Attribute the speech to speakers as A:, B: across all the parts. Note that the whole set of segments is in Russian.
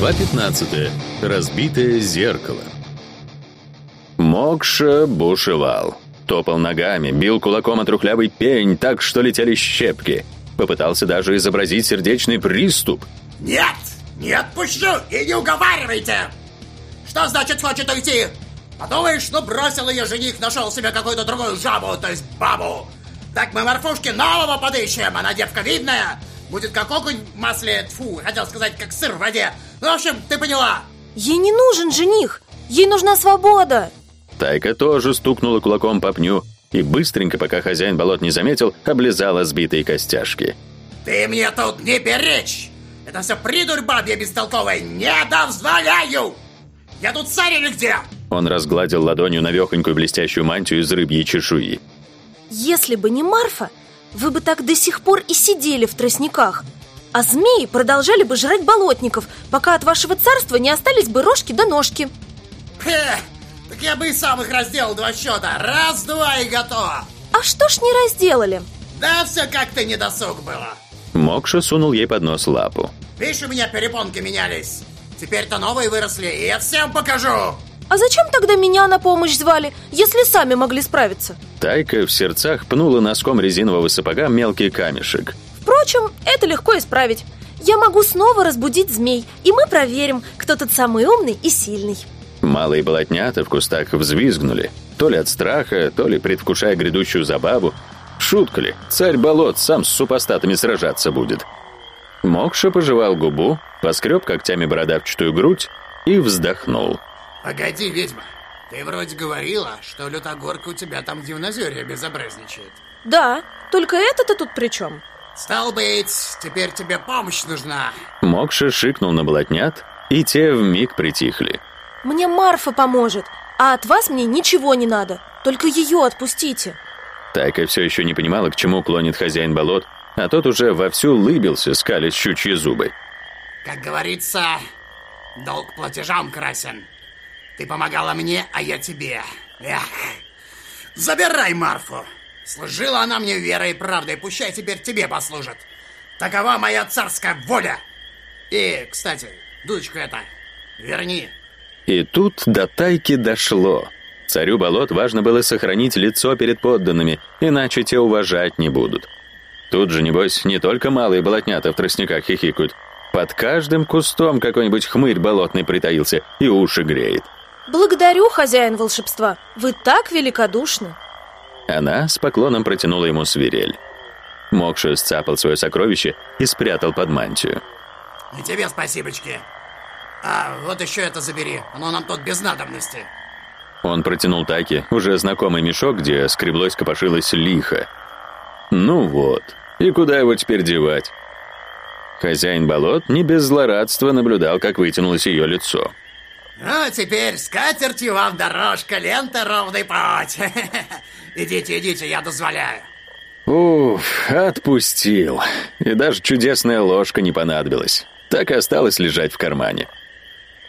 A: Глава 15. Разбитое зеркало. Мокша бушевал. Топал ногами, бил кулаком о трухлявый пень так, что летели щепки. Попытался даже изобразить сердечный приступ.
B: Нет! Не отпущу и не уговаривайте! Что значит хочет уйти? Подумаешь, ну бросил ее жених, нашел себе какую-то другую жабу, то есть бабу. Так мы Марфушке нового подыщем, она девка видная. Будет как окунь в масле, фу, хотел сказать, как сыр в воде. Ну, в общем, ты поняла.
C: Ей не нужен жених, ей нужна свобода.
A: Тайка тоже стукнула кулаком по пню и быстренько, пока хозяин болот не заметил, облизала сбитые костяшки.
B: Ты мне тут не перечь! Это все придурь бабья бестолковая! Не дозволяю! Я тут царь или где?
A: Он разгладил ладонью навехонькую блестящую мантию из рыбьей чешуи.
C: Если бы не Марфа, вы бы так до сих пор и сидели в тростниках. А змеи продолжали бы жрать болотников, пока от вашего царства не остались бы рожки да ножки.
B: Хе, так я бы и сам их разделал два счета. Раз, два и готово.
C: А что ж не разделали?
B: Да все как-то недосуг было.
A: Мокша сунул ей под нос лапу.
B: Видишь, у меня перепонки менялись. Теперь-то новые выросли, и я всем покажу.
C: А зачем тогда меня на помощь звали, если сами могли справиться?
A: Тайка в сердцах пнула носком резинового сапога мелкий камешек.
C: Впрочем, это легко исправить. Я могу снова разбудить змей, и мы проверим, кто тут самый умный и сильный.
A: Малые болотнята в кустах взвизгнули, то ли от страха, то ли предвкушая грядущую забаву. Шутка ли, царь болот сам с супостатами сражаться будет. Мокша пожевал губу, поскреб когтями бородавчатую грудь и вздохнул.
B: Погоди, ведьма, ты вроде говорила, что лютогорка у тебя там в безобразничает.
C: Да, только это-то тут при чем?
B: Стал быть, теперь тебе помощь нужна.
A: Мокша шикнул на болотнят, и те вмиг притихли.
C: Мне Марфа поможет, а от вас мне ничего не надо. Только ее отпустите.
A: Тайка все еще не понимала, к чему клонит хозяин болот, а тот уже вовсю лыбился, скалясь щучьи зубы.
B: Как говорится, долг платежам красен. Ты помогала мне, а я тебе. Эх. Забирай Марфу. Служила она мне верой и правдой, пущай теперь тебе послужит. Такова моя царская воля. И, кстати, дудочку это верни.
A: И тут до Тайки дошло. Царю болот важно было сохранить лицо перед подданными, иначе те уважать не будут. Тут же, небось, не только малые болотнята в тростниках хихикают. Под каждым кустом какой-нибудь хмырь болотный притаился и уши греет.
C: Благодарю, хозяин волшебства. Вы так великодушны.
A: Она с поклоном протянула ему свирель. Мокша сцапал свое сокровище и спрятал под мантию.
B: И тебе спасибочки. А вот еще это забери, оно нам тут без надобности.
A: Он протянул Таке уже знакомый мешок, где скреблось копошилось лихо. Ну вот, и куда его теперь девать? Хозяин болот не без злорадства наблюдал, как вытянулось ее лицо.
B: Ну, теперь с вам дорожка, лента ровный путь. Идите, идите, я дозволяю.
A: Уф, отпустил. И даже чудесная ложка не понадобилась. Так и осталось лежать в кармане.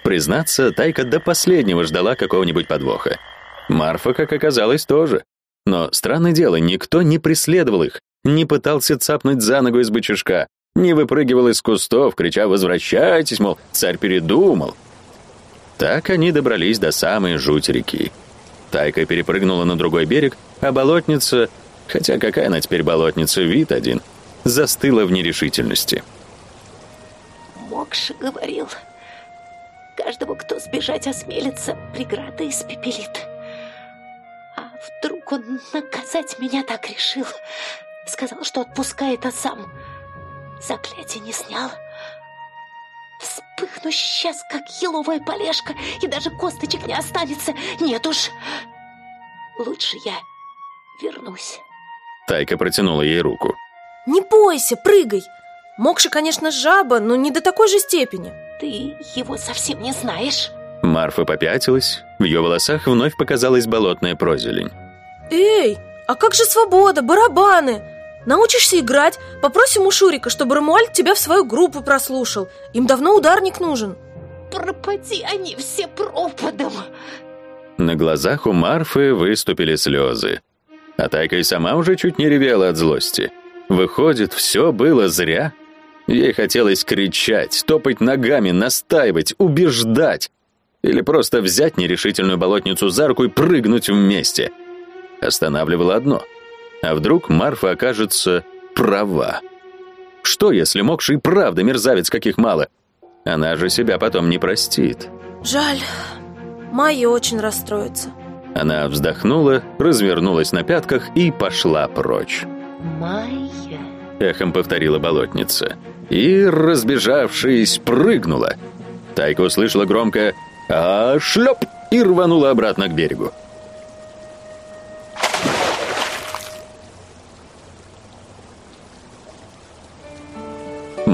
A: Признаться, Тайка до последнего ждала какого-нибудь подвоха. Марфа, как оказалось, тоже. Но, странное дело, никто не преследовал их, не пытался цапнуть за ногу из бычишка, не выпрыгивал из кустов, крича «Возвращайтесь!», мол, царь передумал. Так они добрались до самой жути реки. Тайка перепрыгнула на другой берег, а болотница, хотя какая она теперь болотница, вид один, застыла в нерешительности.
D: Мокша говорил, каждого, кто сбежать осмелится, преграда испепелит. А вдруг он наказать меня так решил? Сказал, что отпускает, а сам заклятие не снял. Вспыхну сейчас, как еловая полежка, и даже косточек не останется. Нет уж, лучше я вернусь.
A: Тайка протянула ей руку.
C: Не бойся, прыгай. Мокша, конечно, жаба, но не до такой же степени.
D: Ты его совсем не знаешь.
A: Марфа попятилась, в ее волосах вновь показалась болотная прозелень.
C: Эй, а как же свобода, барабаны? Научишься играть, попросим у Шурика, чтобы Рамуаль тебя в свою группу прослушал. Им давно ударник нужен.
D: Пропади они все пропадом.
A: На глазах у Марфы выступили слезы. А Тайка и сама уже чуть не ревела от злости. Выходит, все было зря. Ей хотелось кричать, топать ногами, настаивать, убеждать. Или просто взять нерешительную болотницу за руку и прыгнуть вместе. Останавливало одно. А вдруг Марфа окажется права? Что, если Мокший правда мерзавец, каких мало? Она же себя потом не простит.
C: Жаль. Майя очень расстроится.
A: Она вздохнула, развернулась на пятках и пошла прочь.
D: Майя.
A: Эхом повторила болотница. И, разбежавшись, прыгнула. Тайка услышала громко «А, шлеп!» и рванула обратно к берегу.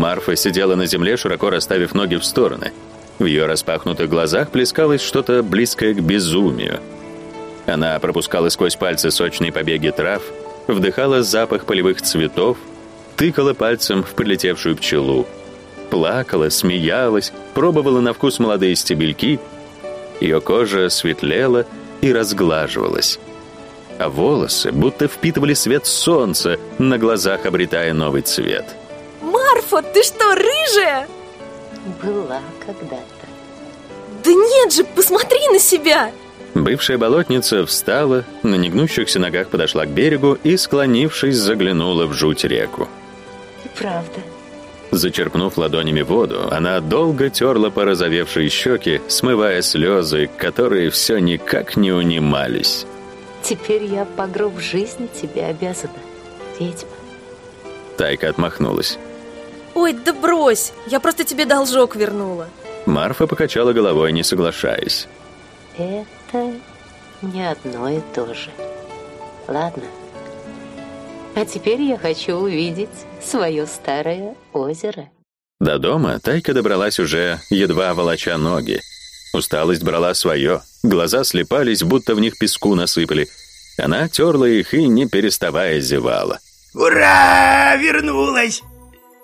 A: Марфа сидела на земле, широко расставив ноги в стороны. В ее распахнутых глазах плескалось что-то близкое к безумию. Она пропускала сквозь пальцы сочные побеги трав, вдыхала запах полевых цветов, тыкала пальцем в прилетевшую пчелу, плакала, смеялась, пробовала на вкус молодые стебельки. Ее кожа светлела и разглаживалась. А волосы будто впитывали свет солнца, на глазах обретая новый цвет.
C: Марфа, ты что, рыжая?
D: Была когда-то.
C: Да нет же, посмотри на себя!
A: Бывшая болотница встала, на негнущихся ногах подошла к берегу и, склонившись, заглянула в жуть реку.
D: Правда.
A: Зачерпнув ладонями воду, она долго терла порозовевшие щеки, смывая слезы, которые все никак не унимались.
D: Теперь я по гроб жизни тебе обязана, ведьма.
A: Тайка отмахнулась.
C: Ой, да брось, я просто тебе должок вернула.
A: Марфа покачала головой, не соглашаясь.
D: Это не одно и то же. Ладно. А теперь я хочу увидеть свое старое озеро.
A: До дома Тайка добралась уже, едва волоча ноги. Усталость брала свое, глаза слепались, будто в них песку насыпали. Она терла их и, не переставая, зевала.
B: Ура! Вернулась!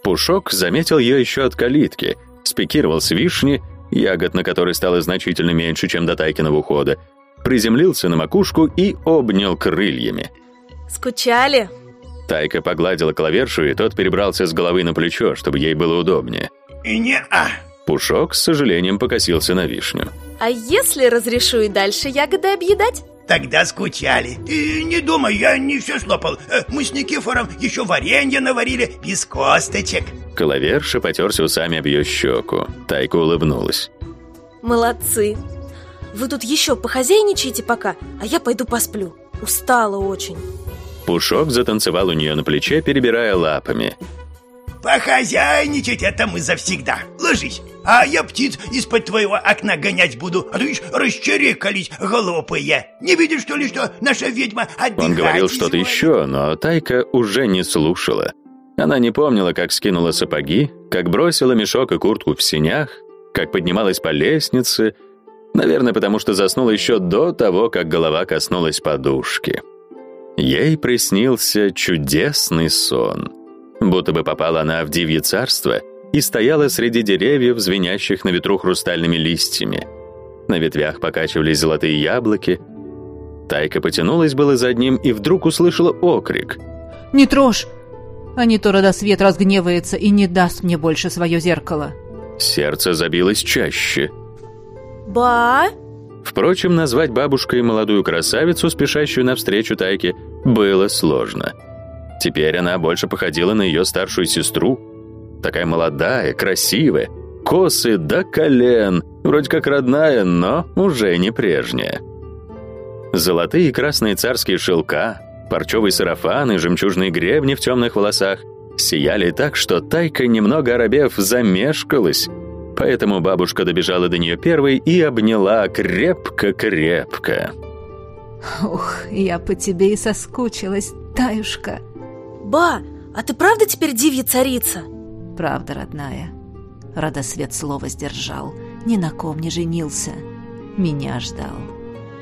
A: Пушок заметил ее еще от калитки, спикировал с вишни, ягод на которой стало значительно меньше, чем до Тайкиного ухода, приземлился на макушку и обнял крыльями.
C: Скучали?
A: Тайка погладила клавершу, и тот перебрался с головы на плечо, чтобы ей было удобнее.
B: И не а.
A: Пушок с сожалением покосился на вишню.
C: А если разрешу и дальше ягоды объедать?
B: Тогда скучали. И не думай, я не все слопал. Э, Мы с Никифором еще варенье наварили без косточек.
A: Клаверша потерся усами об ее щеку. Тайка улыбнулась.
C: Молодцы. Вы тут еще похозяйничайте пока, а я пойду посплю. Устала очень.
A: Пушок затанцевал у нее на плече, перебирая лапами.
B: Похозяйничать это мы завсегда. Ложись, а я птиц из-под твоего окна гонять буду. А то видишь, расчерекались глупые. Не видишь, что ли, что наша ведьма отдыхать
A: Он говорил что-то еще, но Тайка уже не слушала. Она не помнила, как скинула сапоги, как бросила мешок и куртку в синях, как поднималась по лестнице, наверное, потому что заснула еще до того, как голова коснулась подушки. Ей приснился чудесный сон. Будто бы попала она в дивье царство и стояла среди деревьев, звенящих на ветру хрустальными листьями. На ветвях покачивались золотые яблоки. Тайка потянулась было за одним и вдруг услышала окрик.
E: Не трожь! А не то родосвет разгневается и не даст мне больше свое зеркало.
A: Сердце забилось чаще.
C: Ба!
A: Впрочем, назвать бабушкой молодую красавицу, спешащую навстречу Тайке, было сложно. Теперь она больше походила на ее старшую сестру. Такая молодая, красивая, косы до колен, вроде как родная, но уже не прежняя. Золотые и красные царские шелка, парчевый сарафан и жемчужные гребни в темных волосах сияли так, что Тайка, немного оробев, замешкалась. Поэтому бабушка добежала до нее первой и обняла крепко-крепко.
E: Ух, я по тебе и соскучилась, Таюшка.
C: Ба, а ты правда теперь дивья царица?
E: Правда, родная. Родосвет слово сдержал, ни на ком не женился. Меня ждал.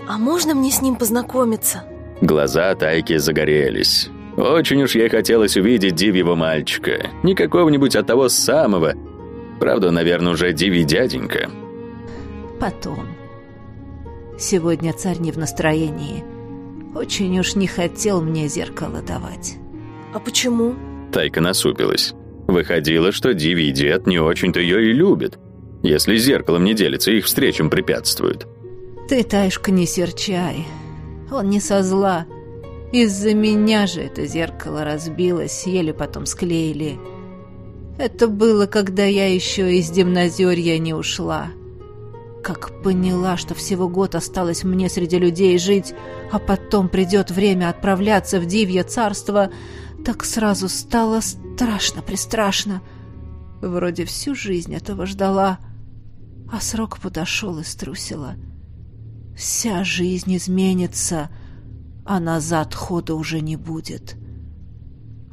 C: А можно мне с ним познакомиться?
A: Глаза Тайки загорелись. Очень уж ей хотелось увидеть дивьего мальчика. Не какого-нибудь, а того самого. Правда, наверное, уже дивий дяденька.
E: Потом. Сегодня царь не в настроении. Очень уж не хотел мне зеркало давать.
C: А почему?
A: Тайка насупилась. Выходило, что Диви дед не очень-то ее и любит, если зеркалом не делится и их встречам препятствует.
E: Ты, Таюшка, не серчай. Он не со зла. Из-за меня же это зеркало разбилось, еле потом склеили. Это было, когда я еще из Демнозерья не ушла. Как поняла, что всего год осталось мне среди людей жить, а потом придет время отправляться в Дивье царство, так сразу стало страшно-престрашно. Вроде всю жизнь этого ждала, а срок подошел и струсила. Вся жизнь изменится, а назад хода уже не будет.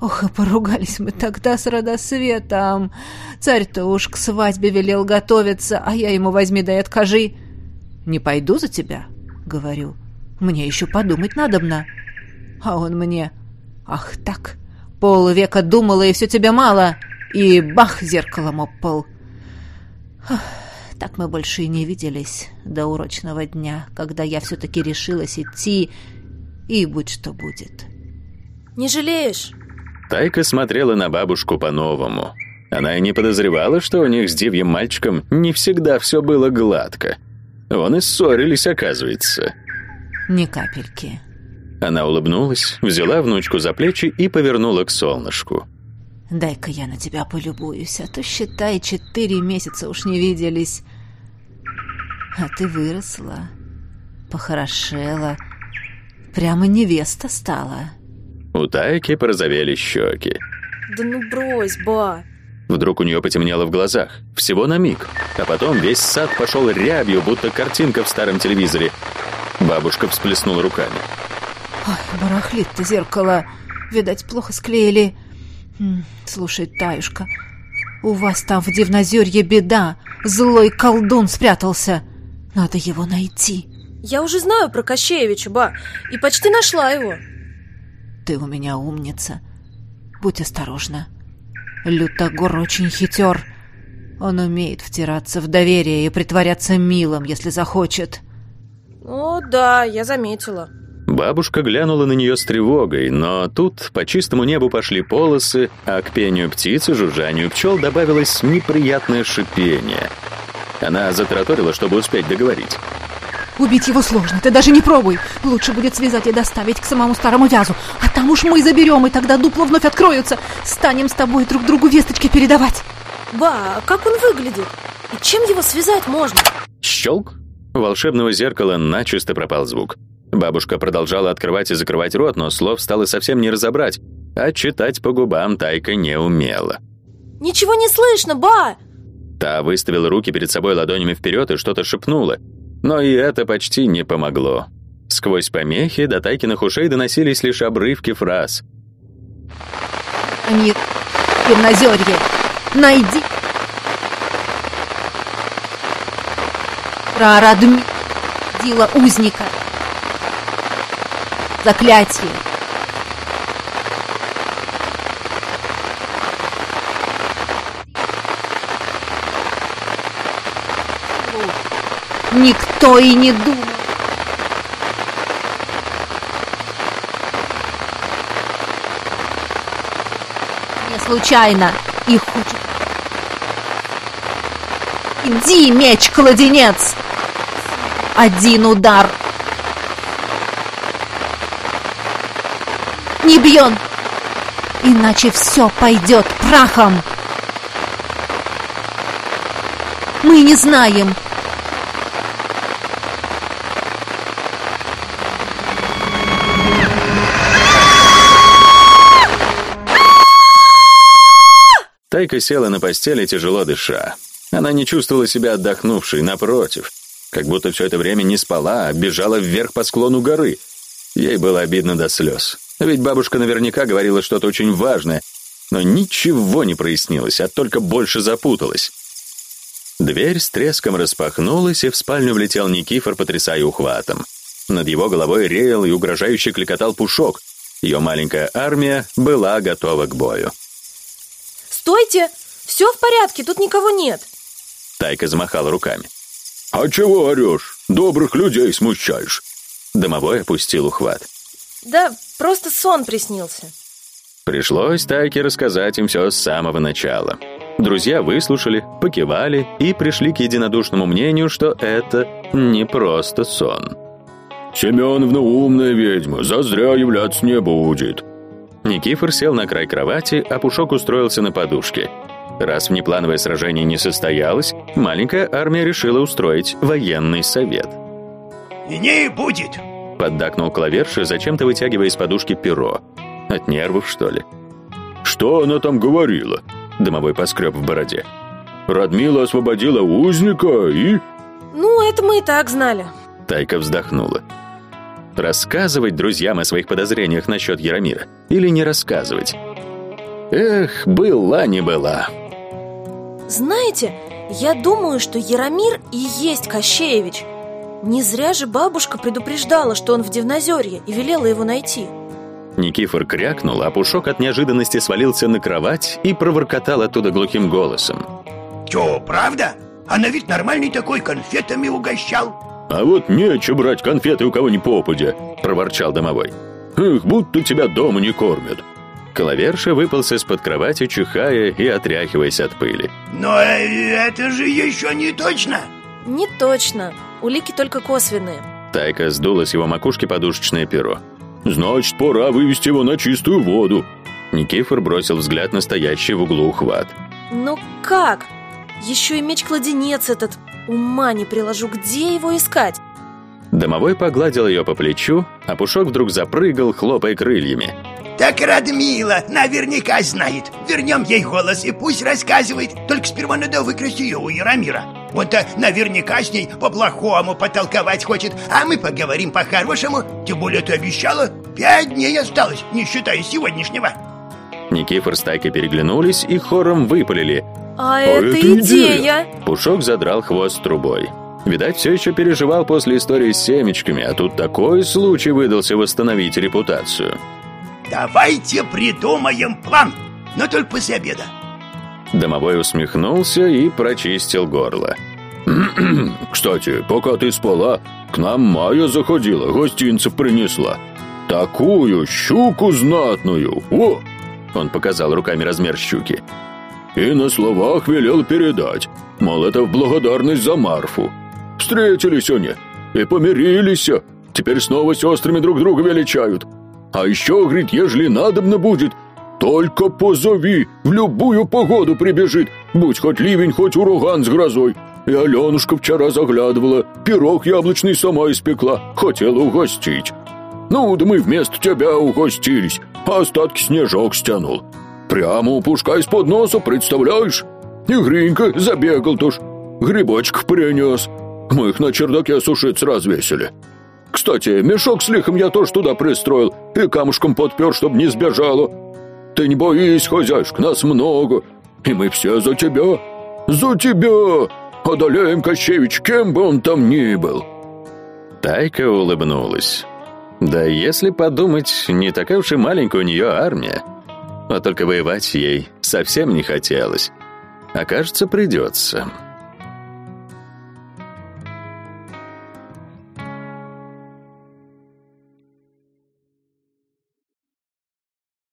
E: Ох, и поругались мы тогда с родосветом. Царь-то уж к свадьбе велел готовиться, а я ему возьми да и откажи. «Не пойду за тебя», — говорю. «Мне еще подумать надобно». А он мне «Ах так, полвека думала, и все тебе мало!» И бах, зеркалом об пол. Так мы больше и не виделись до урочного дня, когда я все-таки решилась идти, и будь что будет.
C: Не жалеешь?
A: Тайка смотрела на бабушку по-новому. Она и не подозревала, что у них с дивьим мальчиком не всегда все было гладко. Вон и ссорились, оказывается.
E: Ни капельки.
A: Она улыбнулась, взяла внучку за плечи и повернула к солнышку.
E: «Дай-ка я на тебя полюбуюсь, а то, считай, четыре месяца уж не виделись. А ты выросла, похорошела, прямо невеста стала».
A: У Тайки порозовели щеки.
C: Да ну брось, ба.
A: Вдруг у нее потемнело в глазах. Всего на миг. А потом весь сад пошел рябью, будто картинка в старом телевизоре. Бабушка всплеснула руками.
E: Ой, барахлит-то зеркало. Видать, плохо склеили. Слушай, Таюшка, у вас там в Дивнозерье беда. Злой колдун спрятался. Надо его найти.
C: Я уже знаю про Кощеевича, ба, и почти нашла его.
E: Ты у меня умница. Будь осторожна. Лютогор очень хитер. Он умеет втираться в доверие и притворяться милым, если захочет.
C: О, да, я заметила.
A: Бабушка глянула на нее с тревогой, но тут по чистому небу пошли полосы, а к пению птиц и жужжанию пчел добавилось неприятное шипение. Она затраторила, чтобы успеть договорить.
E: Убить его сложно, ты даже не пробуй. Лучше будет связать и доставить к самому старому вязу. А там уж мы заберем, и тогда дупла вновь откроются. Станем с тобой друг другу весточки передавать.
C: Ба, как он выглядит? И чем его связать можно?
A: Щелк. У волшебного зеркала начисто пропал звук. Бабушка продолжала открывать и закрывать рот, но слов стало совсем не разобрать, а читать по губам Тайка не умела.
C: Ничего не слышно, ба!
A: Та выставила руки перед собой ладонями вперед и что-то шепнула. Но и это почти не помогло. Сквозь помехи до Тайкиных ушей доносились лишь обрывки фраз.
E: «Они в темнозерье! Найди!» «Прарадми! Дила узника!» «Заклятие!» Никто и не думал. Не случайно и хочет. Иди, меч-кладенец! Один удар. Не бьем, иначе все пойдет прахом. Мы не знаем,
A: Тайка села на постели, тяжело дыша. Она не чувствовала себя отдохнувшей, напротив. Как будто все это время не спала, а бежала вверх по склону горы. Ей было обидно до слез. Ведь бабушка наверняка говорила что-то очень важное, но ничего не прояснилось, а только больше запуталась. Дверь с треском распахнулась, и в спальню влетел Никифор, потрясая ухватом. Над его головой реял и угрожающе кликотал пушок. Ее маленькая армия была готова к бою.
C: Стойте! Все в порядке, тут никого нет.
A: Тайка замахала руками.
F: «А чего орешь? Добрых людей смущаешь!»
A: Домовой опустил ухват.
C: Да, просто сон приснился.
A: Пришлось Тайке рассказать им все с самого начала. Друзья выслушали, покивали и пришли к единодушному мнению, что это не просто сон.
F: «Семеновна умная ведьма, зазря являться не будет».
A: Никифор сел на край кровати, а Пушок устроился на подушке. Раз внеплановое сражение не состоялось, маленькая армия решила устроить военный совет.
G: «И не будет!»
A: — поддакнул клаверши, зачем-то вытягивая из подушки перо. От нервов, что ли?
F: «Что она там говорила?»
A: Домовой поскреб в бороде.
F: «Радмила освободила узника и...»
C: Ну, это мы и так знали.
A: Тайка вздохнула. Рассказывать друзьям о своих подозрениях насчет Яромира или не рассказывать? Эх, была не была.
C: Знаете, я думаю, что Яромир и есть Кощеевич. Не зря же бабушка предупреждала, что он в Дивнозерье и велела его найти.
A: Никифор крякнул, а Пушок от неожиданности свалился на кровать и проворкотал оттуда глухим голосом.
G: Чё, правда? Она ведь нормальный такой, конфетами угощал.
F: «А вот нечего брать конфеты у кого ни попадя», — проворчал домовой. «Эх, будто тебя дома не кормят».
A: Коловерша выпался из-под кровати, чихая и отряхиваясь от пыли.
G: Но э, это же еще не точно.
C: Не точно. Улики только косвенные.
A: Тайка сдула с его макушки подушечное перо.
F: «Значит, пора вывести его на чистую воду».
A: Никифор бросил взгляд на стоящий в углу ухват.
C: Ну как? Еще и меч-кладенец этот. Ума не приложу, где его искать?
A: Домовой погладил ее по плечу, а Пушок вдруг запрыгал, хлопая крыльями.
G: Так Радмила наверняка знает. Вернем ей голос и пусть рассказывает. Только сперва надо выкрасть ее у Яромира. Он-то наверняка с ней по-плохому потолковать хочет, а мы поговорим по-хорошему. Тем более ты обещала. Пять дней осталось, не считая сегодняшнего.
A: Никифор с Тайкой переглянулись и хором выпалили.
C: А, это идея.
A: Пушок задрал хвост трубой. Видать, все еще переживал после истории с семечками, а тут такой случай выдался восстановить репутацию.
G: Давайте придумаем план, но только после обеда.
A: Домовой усмехнулся и прочистил горло.
F: «Кстати, пока ты спала, к нам Майя заходила, гостинцев принесла. Такую щуку знатную! О!»
A: Он показал руками размер щуки.
F: «И на словах велел передать, мол, это в благодарность за Марфу. Встретились они и помирились, теперь снова сестрами друг друга величают. А еще, говорит, ежели надобно будет, только позови, в любую погоду прибежит, будь хоть ливень, хоть ураган с грозой. И Аленушка вчера заглядывала, пирог яблочный сама испекла, хотела угостить. Ну, да мы вместо тебя угостились, а остатки снежок стянул. Прямо у пушка из-под носа, представляешь? И Гринька забегал тоже, грибочков принес. Мы их на чердаке сушиться развесили. Кстати, мешок с лихом я тоже туда пристроил и камушком подпер, чтобы не сбежало. Ты не боись, хозяйка, нас много, и мы все за тебя. За тебя! Одолеем Кощевич, кем бы он там ни был.
A: Тайка улыбнулась. Да если подумать, не такая уж и маленькая у нее армия. А только воевать ей совсем не хотелось. А кажется, придется.